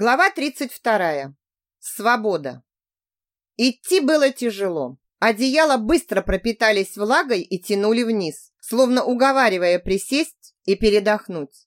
Глава 32. Свобода. Идти было тяжело. Одеяла быстро пропитались влагой и тянули вниз, словно уговаривая присесть и передохнуть.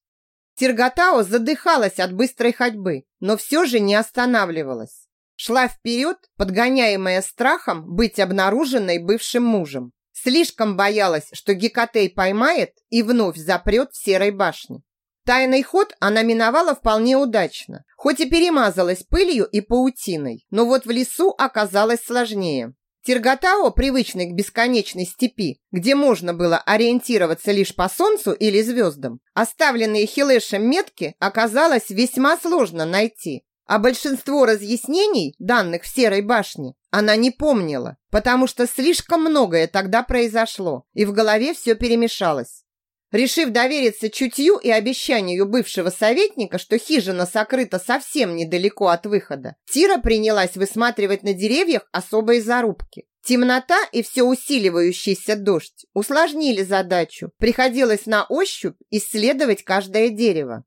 Тиргатао задыхалась от быстрой ходьбы, но все же не останавливалась. Шла вперед, подгоняемая страхом быть обнаруженной бывшим мужем. Слишком боялась, что Гекатей поймает и вновь запрет в серой башне. Тайный ход она миновала вполне удачно, хоть и перемазалась пылью и паутиной, но вот в лесу оказалось сложнее. Тиргатао, привычный к бесконечной степи, где можно было ориентироваться лишь по солнцу или звездам, оставленные Хилешем метки оказалось весьма сложно найти. А большинство разъяснений, данных в Серой башне, она не помнила, потому что слишком многое тогда произошло, и в голове все перемешалось. Решив довериться чутью и обещанию бывшего советника, что хижина сокрыта совсем недалеко от выхода, Тира принялась высматривать на деревьях особые зарубки. Темнота и все усиливающийся дождь усложнили задачу. Приходилось на ощупь исследовать каждое дерево.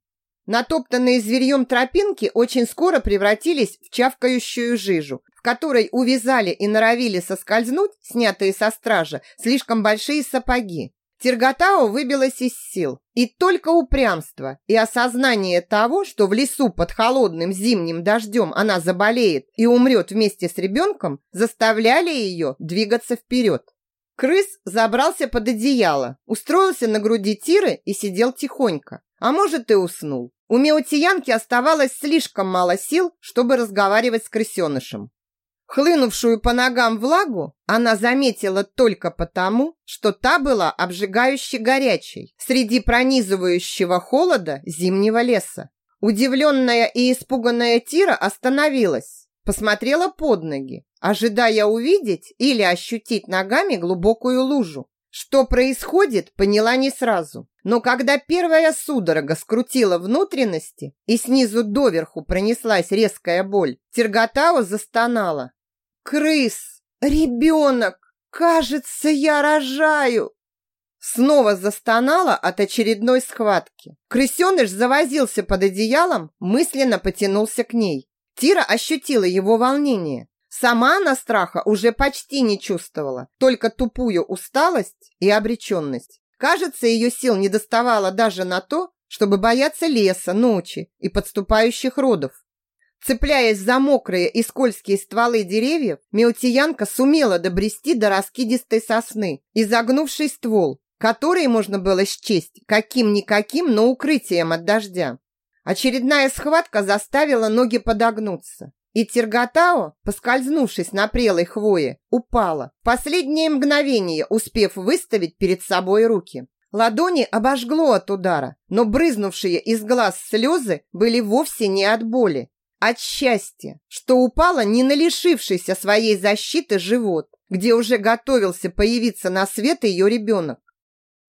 Натоптанные зверьем тропинки очень скоро превратились в чавкающую жижу, в которой увязали и норовили соскользнуть, снятые со стража, слишком большие сапоги. Терготао выбилась из сил, и только упрямство и осознание того, что в лесу под холодным зимним дождем она заболеет и умрет вместе с ребенком, заставляли ее двигаться вперед. Крыс забрался под одеяло, устроился на груди Тиры и сидел тихонько, а может и уснул. У Меотиянки оставалось слишком мало сил, чтобы разговаривать с крысенышем. Хлынувшую по ногам влагу она заметила только потому, что та была обжигающе горячей среди пронизывающего холода зимнего леса. Удивленная и испуганная Тира остановилась, посмотрела под ноги, ожидая увидеть или ощутить ногами глубокую лужу. Что происходит, поняла не сразу. Но когда первая судорога скрутила внутренности и снизу доверху пронеслась резкая боль, Терготао застонала. «Крыс! Ребенок! Кажется, я рожаю!» Снова застонала от очередной схватки. Крысеныш завозился под одеялом, мысленно потянулся к ней. Тира ощутила его волнение. Сама она страха уже почти не чувствовала, только тупую усталость и обреченность. Кажется, ее сил не доставало даже на то, чтобы бояться леса, ночи и подступающих родов. Цепляясь за мокрые и скользкие стволы деревьев, Меутиянка сумела добрести до раскидистой сосны, изогнувший ствол, который можно было счесть каким-никаким, но укрытием от дождя. Очередная схватка заставила ноги подогнуться. И Терготао, поскользнувшись на прелой хвое, упала, последнее мгновение успев выставить перед собой руки. Ладони обожгло от удара, но брызнувшие из глаз слезы были вовсе не от боли, от счастья, что упала не на лишившийся своей защиты живот, где уже готовился появиться на свет ее ребенок.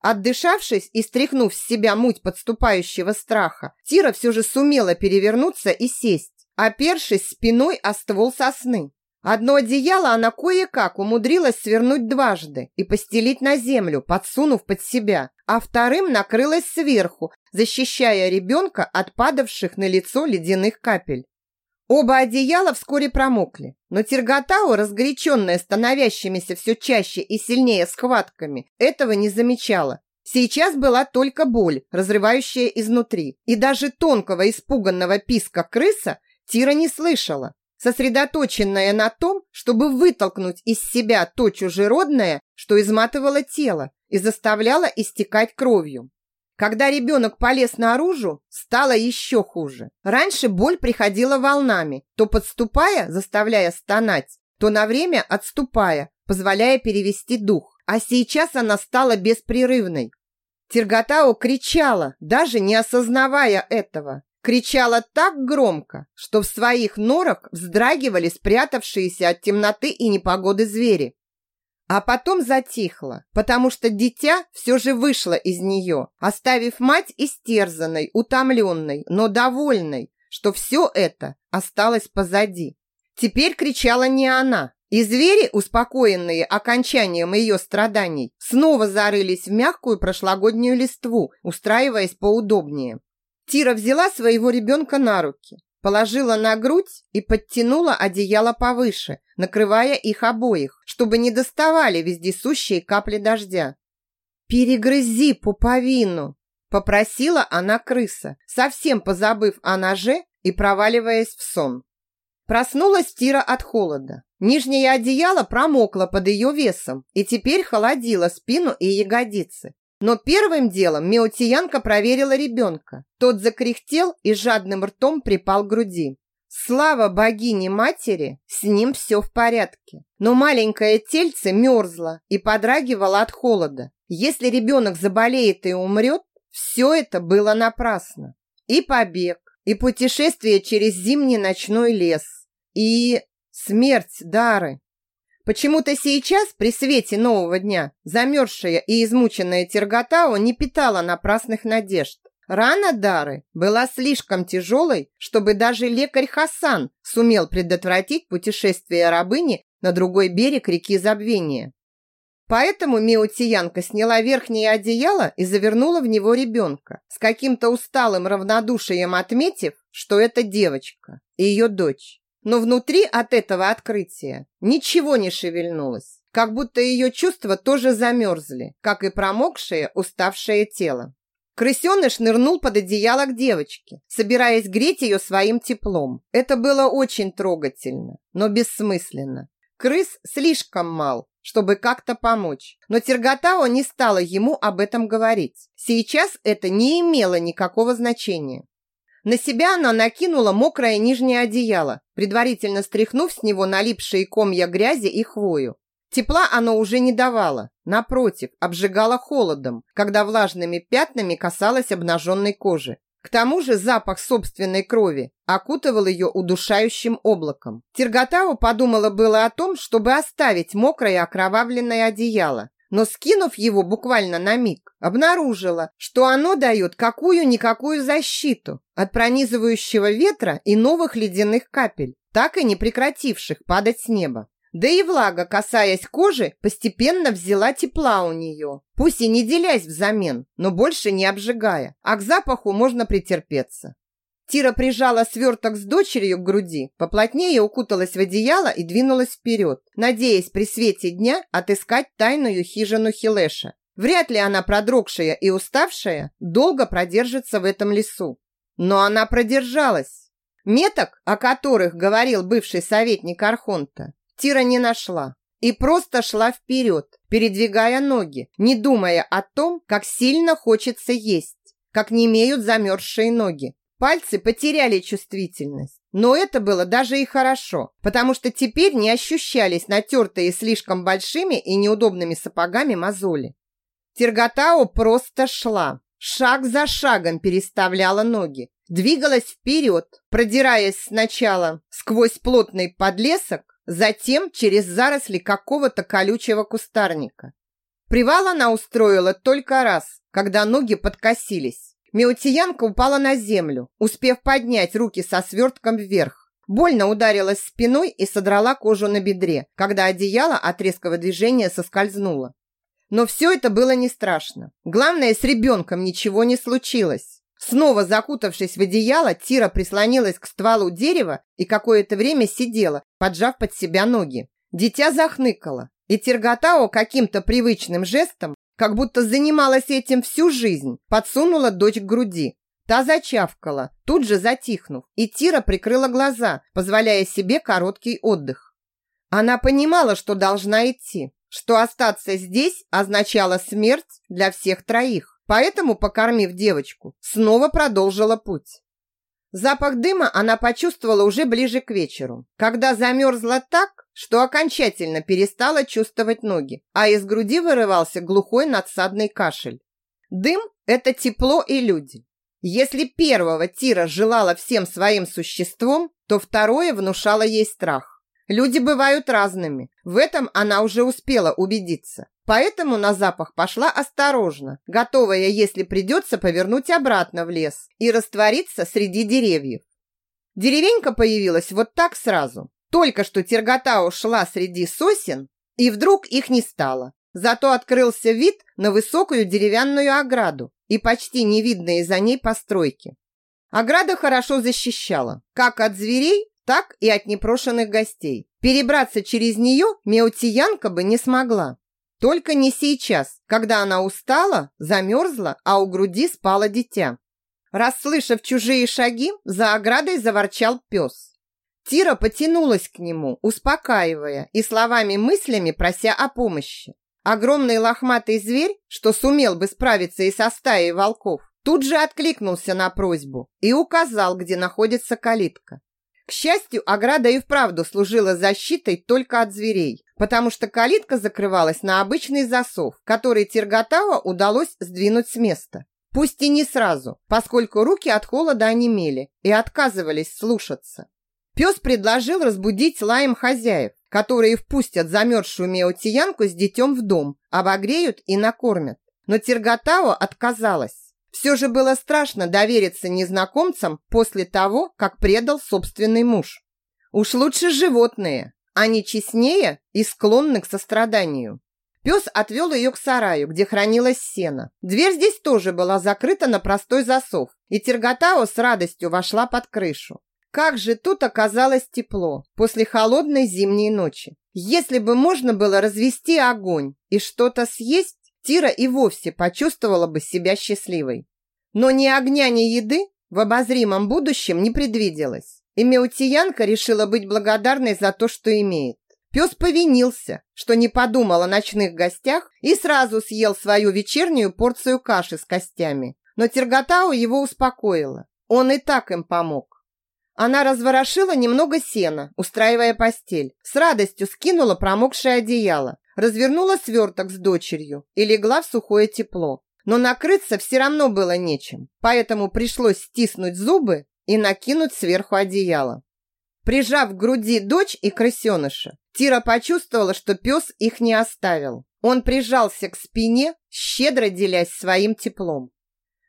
Отдышавшись и стряхнув с себя муть подступающего страха, Тира все же сумела перевернуться и сесть опершись спиной о ствол сосны. Одно одеяло она кое-как умудрилась свернуть дважды и постелить на землю, подсунув под себя, а вторым накрылась сверху, защищая ребенка от падавших на лицо ледяных капель. Оба одеяла вскоре промокли, но Тиргатау, разгоряченная становящимися все чаще и сильнее схватками, этого не замечала. Сейчас была только боль, разрывающая изнутри, и даже тонкого испуганного писка крыса Тира не слышала, сосредоточенная на том, чтобы вытолкнуть из себя то чужеродное, что изматывало тело и заставляло истекать кровью. Когда ребенок полез наружу, стало еще хуже. Раньше боль приходила волнами, то подступая, заставляя стонать, то на время отступая, позволяя перевести дух. А сейчас она стала беспрерывной. Терготао кричала, даже не осознавая этого кричала так громко, что в своих норах вздрагивали спрятавшиеся от темноты и непогоды звери. А потом затихла, потому что дитя все же вышло из нее, оставив мать истерзанной, утомленной, но довольной, что все это осталось позади. Теперь кричала не она, и звери, успокоенные окончанием ее страданий, снова зарылись в мягкую прошлогоднюю листву, устраиваясь поудобнее. Тира взяла своего ребенка на руки, положила на грудь и подтянула одеяло повыше, накрывая их обоих, чтобы не доставали вездесущие капли дождя. «Перегрызи пуповину!» – попросила она крыса, совсем позабыв о ноже и проваливаясь в сон. Проснулась Тира от холода. Нижнее одеяло промокло под ее весом и теперь холодило спину и ягодицы. Но первым делом Меутиянка проверила ребенка. Тот закряхтел и жадным ртом припал к груди. Слава богине-матери, с ним все в порядке. Но маленькое тельце мерзло и подрагивало от холода. Если ребенок заболеет и умрет, все это было напрасно. И побег, и путешествие через зимний ночной лес, и смерть Дары. Почему-то сейчас, при свете нового дня, замерзшая и измученная Терготао не питала напрасных надежд. Рана Дары была слишком тяжелой, чтобы даже лекарь Хасан сумел предотвратить путешествие рабыни на другой берег реки Забвения. Поэтому Меутиянка сняла верхнее одеяло и завернула в него ребенка, с каким-то усталым равнодушием отметив, что это девочка и ее дочь. Но внутри от этого открытия ничего не шевельнулось, как будто ее чувства тоже замерзли, как и промокшее, уставшее тело. Крысеныш нырнул под одеяло к девочке, собираясь греть ее своим теплом. Это было очень трогательно, но бессмысленно. Крыс слишком мал, чтобы как-то помочь. Но Терготао не стала ему об этом говорить. Сейчас это не имело никакого значения. На себя она накинула мокрое нижнее одеяло, предварительно стряхнув с него налипшие комья грязи и хвою. Тепла оно уже не давало, напротив, обжигало холодом, когда влажными пятнами касалось обнаженной кожи. К тому же запах собственной крови окутывал ее удушающим облаком. Терготау подумала было о том, чтобы оставить мокрое окровавленное одеяло, но скинув его буквально на миг, обнаружила, что оно дает какую-никакую защиту от пронизывающего ветра и новых ледяных капель, так и не прекративших падать с неба. Да и влага, касаясь кожи, постепенно взяла тепла у нее. Пусть и не делясь взамен, но больше не обжигая, а к запаху можно претерпеться. Тира прижала сверток с дочерью к груди, поплотнее укуталась в одеяло и двинулась вперед, надеясь при свете дня отыскать тайную хижину Хилеша. Вряд ли она, продрогшая и уставшая, долго продержится в этом лесу. Но она продержалась. Меток, о которых говорил бывший советник Архонта, Тира не нашла и просто шла вперед, передвигая ноги, не думая о том, как сильно хочется есть, как не имеют замерзшие ноги, Пальцы потеряли чувствительность. Но это было даже и хорошо, потому что теперь не ощущались натертые слишком большими и неудобными сапогами мозоли. Терготао просто шла, шаг за шагом переставляла ноги, двигалась вперед, продираясь сначала сквозь плотный подлесок, затем через заросли какого-то колючего кустарника. Привал она устроила только раз, когда ноги подкосились. Меутиянка упала на землю, успев поднять руки со свертком вверх. Больно ударилась спиной и содрала кожу на бедре, когда одеяло от резкого движения соскользнуло. Но все это было не страшно. Главное, с ребенком ничего не случилось. Снова закутавшись в одеяло, Тира прислонилась к стволу дерева и какое-то время сидела, поджав под себя ноги. Дитя захныкало, и Тиргатао каким-то привычным жестом как будто занималась этим всю жизнь, подсунула дочь к груди. Та зачавкала, тут же затихнув, и Тира прикрыла глаза, позволяя себе короткий отдых. Она понимала, что должна идти, что остаться здесь означало смерть для всех троих, поэтому, покормив девочку, снова продолжила путь. Запах дыма она почувствовала уже ближе к вечеру, когда замерзла так, что окончательно перестала чувствовать ноги, а из груди вырывался глухой надсадный кашель. Дым – это тепло и люди. Если первого Тира желала всем своим существом, то второе внушало ей страх. Люди бывают разными, в этом она уже успела убедиться. Поэтому на запах пошла осторожно, готовая, если придется, повернуть обратно в лес и раствориться среди деревьев. Деревенька появилась вот так сразу, только что Тергота ушла среди сосен, и вдруг их не стало. Зато открылся вид на высокую деревянную ограду и почти невидные за ней постройки. Ограда хорошо защищала, как от зверей, так и от непрошенных гостей. Перебраться через нее Меутиянка бы не смогла. Только не сейчас, когда она устала, замерзла, а у груди спало дитя. Расслышав чужие шаги, за оградой заворчал пес. Тира потянулась к нему, успокаивая и словами-мыслями прося о помощи. Огромный лохматый зверь, что сумел бы справиться и со стаей волков, тут же откликнулся на просьбу и указал, где находится калитка. К счастью, ограда и вправду служила защитой только от зверей, потому что калитка закрывалась на обычный засов, который Тиргатава удалось сдвинуть с места. Пусть и не сразу, поскольку руки от холода онемели и отказывались слушаться. Пес предложил разбудить лаем хозяев, которые впустят замерзшую меотиянку с детем в дом, обогреют и накормят. Но Тиргатао отказалась. Все же было страшно довериться незнакомцам после того, как предал собственный муж. Уж лучше животные, они честнее и склонны к состраданию. Пес отвел ее к сараю, где хранилось сено. Дверь здесь тоже была закрыта на простой засов, и Терготао с радостью вошла под крышу. Как же тут оказалось тепло после холодной зимней ночи. Если бы можно было развести огонь и что-то съесть, Тира и вовсе почувствовала бы себя счастливой. Но ни огня, ни еды в обозримом будущем не предвиделось. И Меутиянка решила быть благодарной за то, что имеет. Пес повинился, что не подумал о ночных гостях и сразу съел свою вечернюю порцию каши с костями. Но Терготау его успокоила. Он и так им помог. Она разворошила немного сена, устраивая постель. С радостью скинула промокшее одеяло, развернула сверток с дочерью и легла в сухое тепло. Но накрыться все равно было нечем, поэтому пришлось стиснуть зубы и накинуть сверху одеяло. Прижав к груди дочь и крысеныша, Тира почувствовала, что пес их не оставил. Он прижался к спине, щедро делясь своим теплом.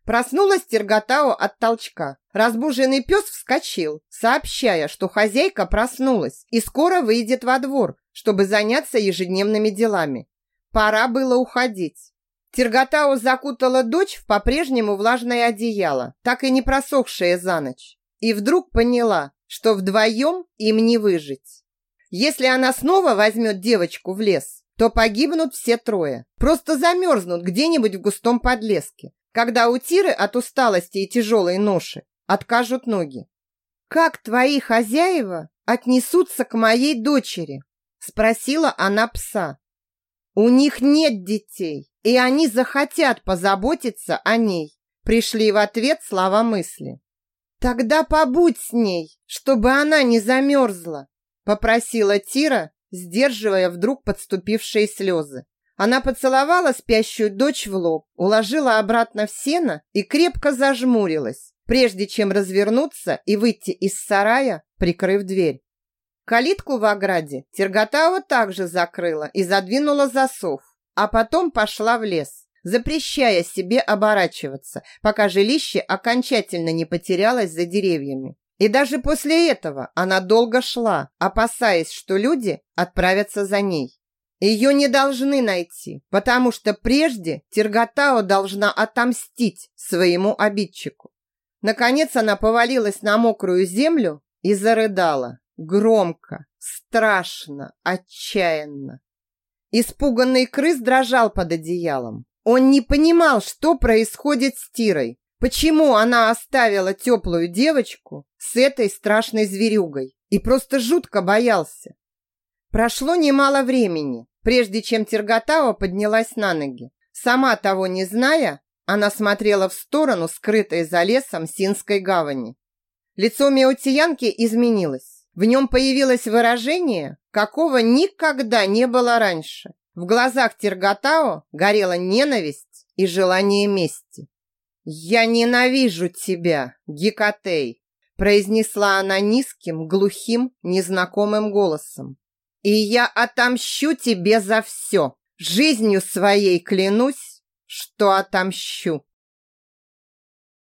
Проснулась Терготао от толчка. Разбуженный пес вскочил, сообщая, что хозяйка проснулась и скоро выйдет во двор, чтобы заняться ежедневными делами. Пора было уходить. Терготао закутала дочь в по-прежнему влажное одеяло, так и не просохшее за ночь. И вдруг поняла, что вдвоем им не выжить. Если она снова возьмет девочку в лес, то погибнут все трое. Просто замерзнут где-нибудь в густом подлеске, когда у Тиры от усталости и тяжелой ноши откажут ноги. «Как твои хозяева отнесутся к моей дочери?» Спросила она пса. «У них нет детей, и они захотят позаботиться о ней. Пришли в ответ слова мысли. Тогда побудь с ней, чтобы она не замерзла, попросила Тира, сдерживая вдруг подступившие слезы. Она поцеловала спящую дочь в лоб, уложила обратно в сено и крепко зажмурилась, прежде чем развернуться и выйти из сарая, прикрыв дверь. Калитку в ограде Терготава также закрыла и задвинула засов, а потом пошла в лес, запрещая себе оборачиваться, пока жилище окончательно не потерялось за деревьями. И даже после этого она долго шла, опасаясь, что люди отправятся за ней. Ее не должны найти, потому что прежде Терготао должна отомстить своему обидчику. Наконец она повалилась на мокрую землю и зарыдала. Громко, страшно, отчаянно. Испуганный крыс дрожал под одеялом. Он не понимал, что происходит с Тирой. Почему она оставила теплую девочку с этой страшной зверюгой и просто жутко боялся. Прошло немало времени, прежде чем Терготава поднялась на ноги. Сама того не зная, она смотрела в сторону, скрытой за лесом Синской гавани. Лицо Меутиянки изменилось. В нем появилось выражение, какого никогда не было раньше. В глазах Терготао горела ненависть и желание мести. «Я ненавижу тебя, Гекатей!» произнесла она низким, глухим, незнакомым голосом. «И я отомщу тебе за все! Жизнью своей клянусь, что отомщу!»